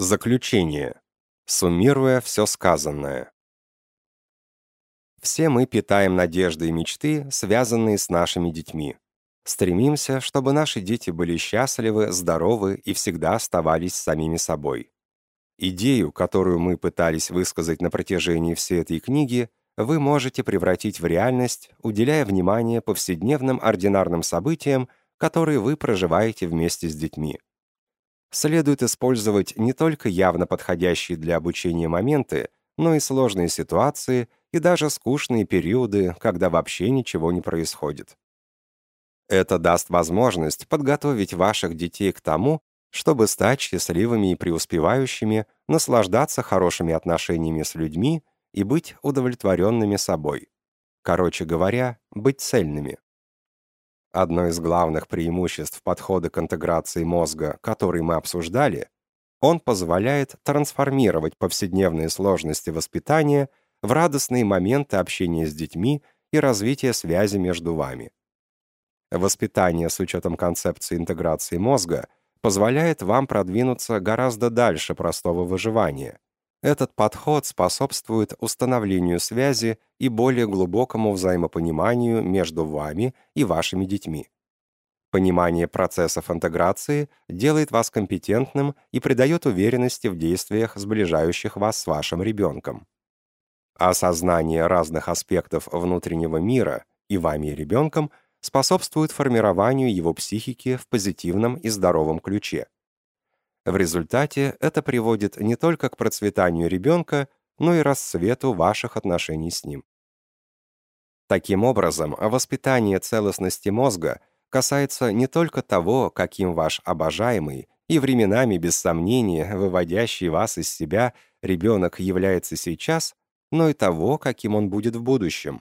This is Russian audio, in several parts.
Заключение. Суммируя все сказанное. Все мы питаем надежды и мечты, связанные с нашими детьми. Стремимся, чтобы наши дети были счастливы, здоровы и всегда оставались самими собой. Идею, которую мы пытались высказать на протяжении всей этой книги, вы можете превратить в реальность, уделяя внимание повседневным ординарным событиям, которые вы проживаете вместе с детьми. Следует использовать не только явно подходящие для обучения моменты, но и сложные ситуации и даже скучные периоды, когда вообще ничего не происходит. Это даст возможность подготовить ваших детей к тому, чтобы стать счастливыми и преуспевающими, наслаждаться хорошими отношениями с людьми и быть удовлетворенными собой. Короче говоря, быть цельными. Одно из главных преимуществ подхода к интеграции мозга, который мы обсуждали, он позволяет трансформировать повседневные сложности воспитания в радостные моменты общения с детьми и развития связи между вами. Воспитание с учетом концепции интеграции мозга позволяет вам продвинуться гораздо дальше простого выживания. Этот подход способствует установлению связи и более глубокому взаимопониманию между вами и вашими детьми. Понимание процессов интеграции делает вас компетентным и придает уверенности в действиях, сближающих вас с вашим ребенком. Осознание разных аспектов внутреннего мира и вами и ребенком способствует формированию его психики в позитивном и здоровом ключе. В результате это приводит не только к процветанию ребенка, но и расцвету ваших отношений с ним. Таким образом, воспитание целостности мозга касается не только того, каким ваш обожаемый и временами, без сомнения, выводящий вас из себя ребенок является сейчас, но и того, каким он будет в будущем.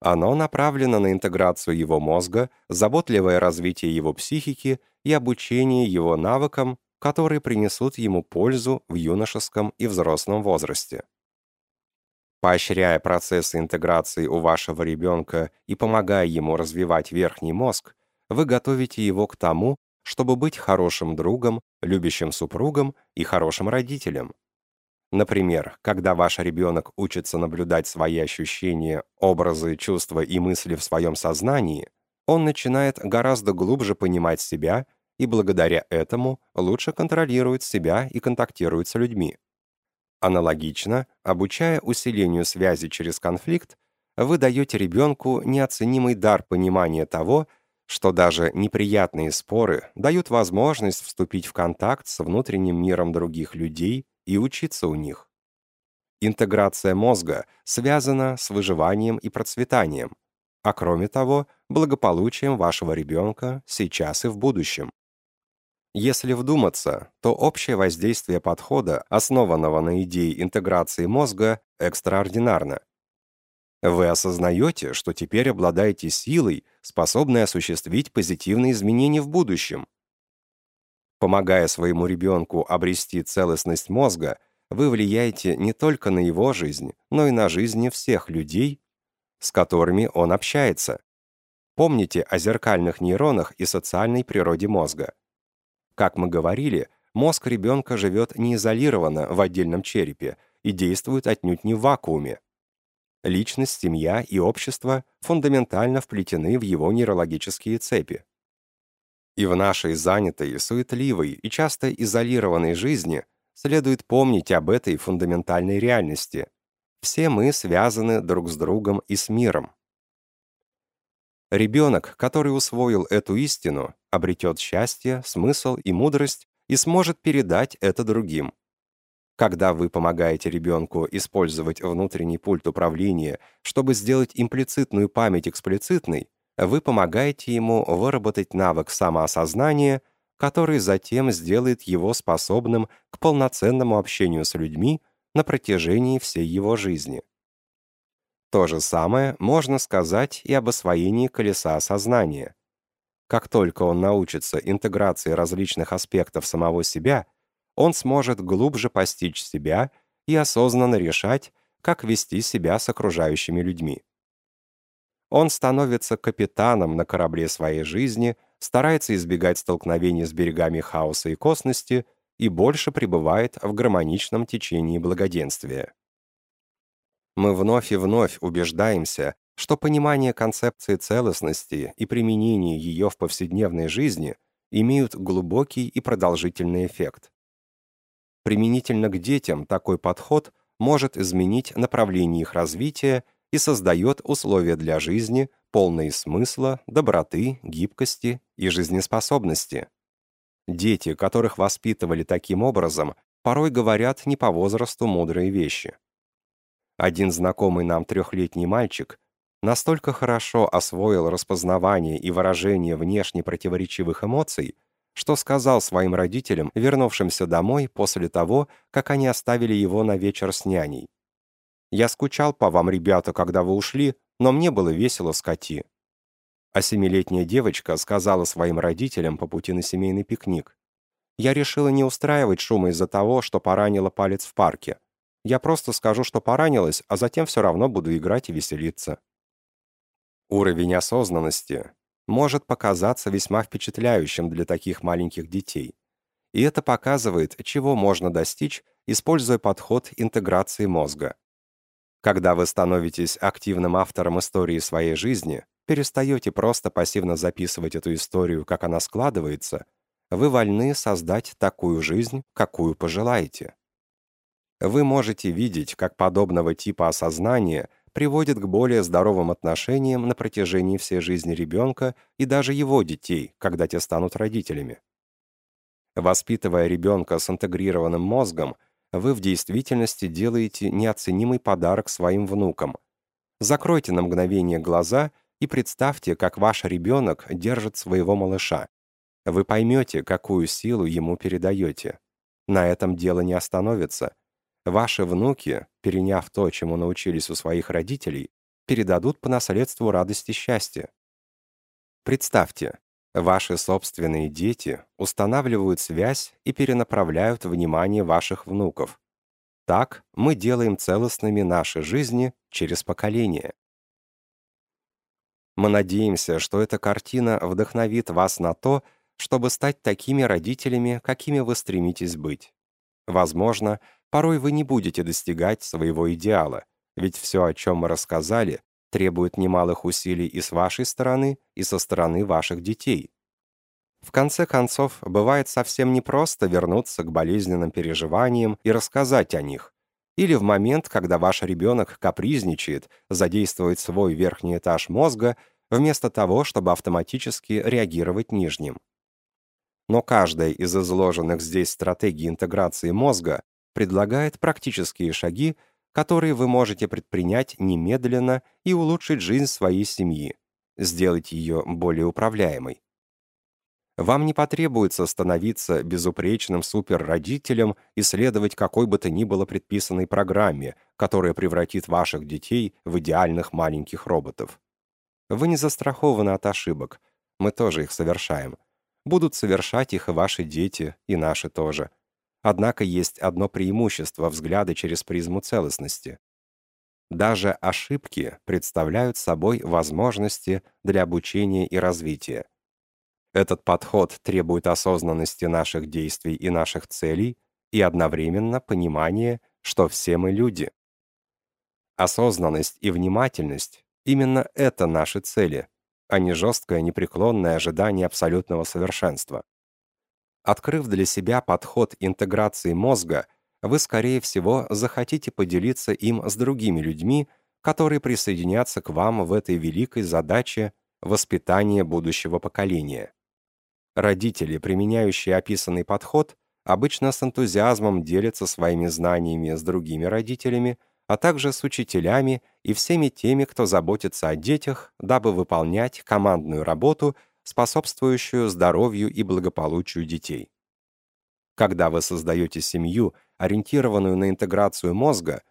Оно направлено на интеграцию его мозга, заботливое развитие его психики и обучение его навыкам, которые принесут ему пользу в юношеском и взрослом возрасте. Поощряя процессы интеграции у вашего ребенка и помогая ему развивать верхний мозг, вы готовите его к тому, чтобы быть хорошим другом, любящим супругом и хорошим родителем. Например, когда ваш ребенок учится наблюдать свои ощущения, образы, чувства и мысли в своем сознании, он начинает гораздо глубже понимать себя и благодаря этому лучше контролирует себя и контактирует с людьми. Аналогично, обучая усилению связи через конфликт, вы даете ребенку неоценимый дар понимания того, что даже неприятные споры дают возможность вступить в контакт с внутренним миром других людей и учиться у них. Интеграция мозга связана с выживанием и процветанием, а кроме того, благополучием вашего ребенка сейчас и в будущем. Если вдуматься, то общее воздействие подхода, основанного на идее интеграции мозга, экстраординарно. Вы осознаете, что теперь обладаете силой, способной осуществить позитивные изменения в будущем, Помогая своему ребенку обрести целостность мозга, вы влияете не только на его жизнь, но и на жизни всех людей, с которыми он общается. Помните о зеркальных нейронах и социальной природе мозга. Как мы говорили, мозг ребенка живет не изолированно в отдельном черепе и действует отнюдь не в вакууме. Личность, семья и общество фундаментально вплетены в его нейрологические цепи. И в нашей занятой, суетливой и часто изолированной жизни следует помнить об этой фундаментальной реальности. Все мы связаны друг с другом и с миром. Ребенок, который усвоил эту истину, обретет счастье, смысл и мудрость и сможет передать это другим. Когда вы помогаете ребенку использовать внутренний пульт управления, чтобы сделать имплицитную память эксплицитной, вы помогаете ему выработать навык самоосознания, который затем сделает его способным к полноценному общению с людьми на протяжении всей его жизни. То же самое можно сказать и об освоении колеса сознания. Как только он научится интеграции различных аспектов самого себя, он сможет глубже постичь себя и осознанно решать, как вести себя с окружающими людьми. Он становится капитаном на корабле своей жизни, старается избегать столкновений с берегами хаоса и косности и больше пребывает в гармоничном течении благоденствия. Мы вновь и вновь убеждаемся, что понимание концепции целостности и применение ее в повседневной жизни имеют глубокий и продолжительный эффект. Применительно к детям такой подход может изменить направление их развития и создает условия для жизни, полные смысла, доброты, гибкости и жизнеспособности. Дети, которых воспитывали таким образом, порой говорят не по возрасту мудрые вещи. Один знакомый нам трехлетний мальчик настолько хорошо освоил распознавание и выражение внешне противоречивых эмоций, что сказал своим родителям, вернувшимся домой после того, как они оставили его на вечер с няней. «Я скучал по вам, ребята, когда вы ушли, но мне было весело скоти». А семилетняя девочка сказала своим родителям по пути на семейный пикник. «Я решила не устраивать шума из-за того, что поранила палец в парке. Я просто скажу, что поранилась, а затем все равно буду играть и веселиться». Уровень осознанности может показаться весьма впечатляющим для таких маленьких детей. И это показывает, чего можно достичь, используя подход интеграции мозга. Когда вы становитесь активным автором истории своей жизни, перестаете просто пассивно записывать эту историю, как она складывается, вы вольны создать такую жизнь, какую пожелаете. Вы можете видеть, как подобного типа осознания приводит к более здоровым отношениям на протяжении всей жизни ребенка и даже его детей, когда те станут родителями. Воспитывая ребенка с интегрированным мозгом, вы в действительности делаете неоценимый подарок своим внукам. Закройте на мгновение глаза и представьте, как ваш ребенок держит своего малыша. Вы поймете, какую силу ему передаете. На этом дело не остановится. Ваши внуки, переняв то, чему научились у своих родителей, передадут по наследству радость и счастье. Представьте, ваши собственные дети устанавливают связь и перенаправляют внимание ваших внуков. Так мы делаем целостными наши жизни через поколения. Мы надеемся, что эта картина вдохновит вас на то, чтобы стать такими родителями, какими вы стремитесь быть. Возможно, Порой вы не будете достигать своего идеала, ведь все, о чем мы рассказали, требует немалых усилий и с вашей стороны, и со стороны ваших детей. В конце концов, бывает совсем непросто вернуться к болезненным переживаниям и рассказать о них, или в момент, когда ваш ребенок капризничает, задействовать свой верхний этаж мозга, вместо того, чтобы автоматически реагировать нижним. Но каждая из изложенных здесь стратегий интеграции мозга предлагает практические шаги, которые вы можете предпринять немедленно и улучшить жизнь своей семьи, сделать ее более управляемой. Вам не потребуется становиться безупречным суперродителем и следовать какой бы то ни было предписанной программе, которая превратит ваших детей в идеальных маленьких роботов. Вы не застрахованы от ошибок, мы тоже их совершаем. Будут совершать их и ваши дети, и наши тоже. Однако есть одно преимущество взгляда через призму целостности. Даже ошибки представляют собой возможности для обучения и развития. Этот подход требует осознанности наших действий и наших целей и одновременно понимания, что все мы люди. Осознанность и внимательность — именно это наши цели, а не жесткое непреклонное ожидание абсолютного совершенства. Открыв для себя подход интеграции мозга, вы, скорее всего, захотите поделиться им с другими людьми, которые присоединятся к вам в этой великой задаче воспитания будущего поколения. Родители, применяющие описанный подход, обычно с энтузиазмом делятся своими знаниями с другими родителями, а также с учителями и всеми теми, кто заботится о детях, дабы выполнять командную работу способствующую здоровью и благополучию детей. Когда вы создаете семью, ориентированную на интеграцию мозга,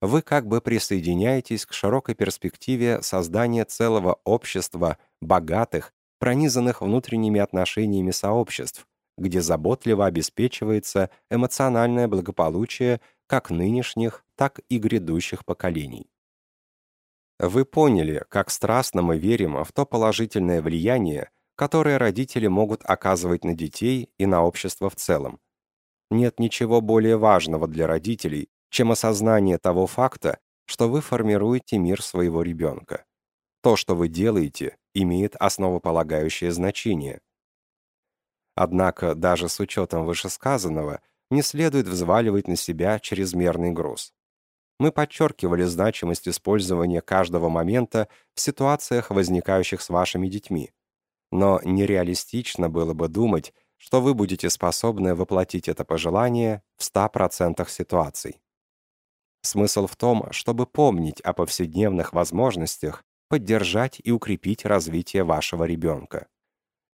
вы как бы присоединяетесь к широкой перспективе создания целого общества богатых, пронизанных внутренними отношениями сообществ, где заботливо обеспечивается эмоциональное благополучие как нынешних, так и грядущих поколений. Вы поняли, как страстно мы верим в то положительное влияние, которые родители могут оказывать на детей и на общество в целом. Нет ничего более важного для родителей, чем осознание того факта, что вы формируете мир своего ребенка. То, что вы делаете, имеет основополагающее значение. Однако, даже с учетом вышесказанного, не следует взваливать на себя чрезмерный груз. Мы подчеркивали значимость использования каждого момента в ситуациях, возникающих с вашими детьми. Но нереалистично было бы думать, что вы будете способны воплотить это пожелание в 100% ситуаций. Смысл в том, чтобы помнить о повседневных возможностях поддержать и укрепить развитие вашего ребенка.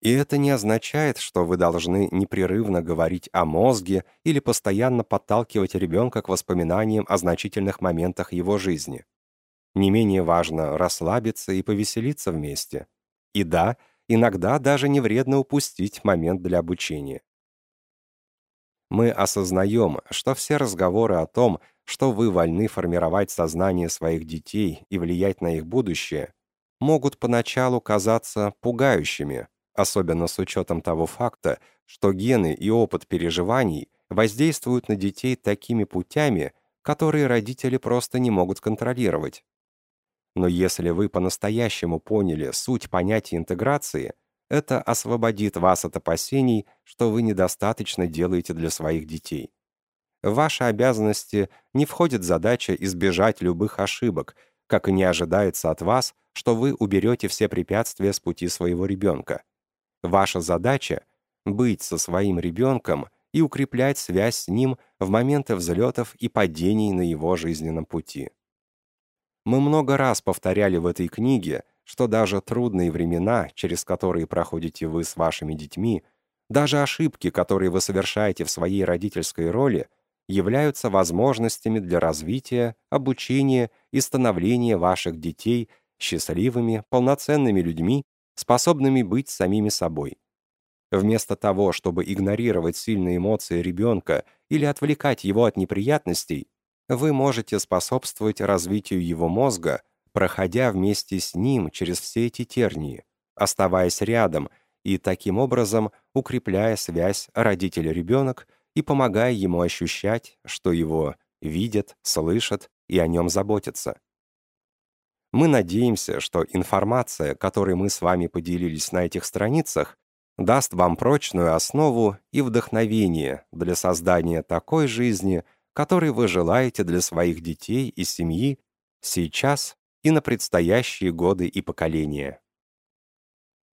И это не означает, что вы должны непрерывно говорить о мозге или постоянно подталкивать ребенка к воспоминаниям о значительных моментах его жизни. Не менее важно расслабиться и повеселиться вместе. И да, иногда даже не вредно упустить момент для обучения. Мы осознаем, что все разговоры о том, что вы вольны формировать сознание своих детей и влиять на их будущее, могут поначалу казаться пугающими, особенно с учетом того факта, что гены и опыт переживаний воздействуют на детей такими путями, которые родители просто не могут контролировать. Но если вы по-настоящему поняли суть понятия интеграции, это освободит вас от опасений, что вы недостаточно делаете для своих детей. В ваши обязанности не входит задача избежать любых ошибок, как и не ожидается от вас, что вы уберете все препятствия с пути своего ребенка. Ваша задача — быть со своим ребенком и укреплять связь с ним в моменты взлетов и падений на его жизненном пути. Мы много раз повторяли в этой книге, что даже трудные времена, через которые проходите вы с вашими детьми, даже ошибки, которые вы совершаете в своей родительской роли — являются возможностями для развития, обучения и становления ваших детей счастливыми, полноценными людьми, способными быть самими собой. Вместо того, чтобы игнорировать сильные эмоции ребенка или отвлекать его от неприятностей, вы можете способствовать развитию его мозга, проходя вместе с ним через все эти тернии, оставаясь рядом и таким образом укрепляя связь родитель-ребенок и помогая ему ощущать, что его видят, слышат и о нем заботятся. Мы надеемся, что информация, которой мы с вами поделились на этих страницах, даст вам прочную основу и вдохновение для создания такой жизни, которой вы желаете для своих детей и семьи сейчас и на предстоящие годы и поколения.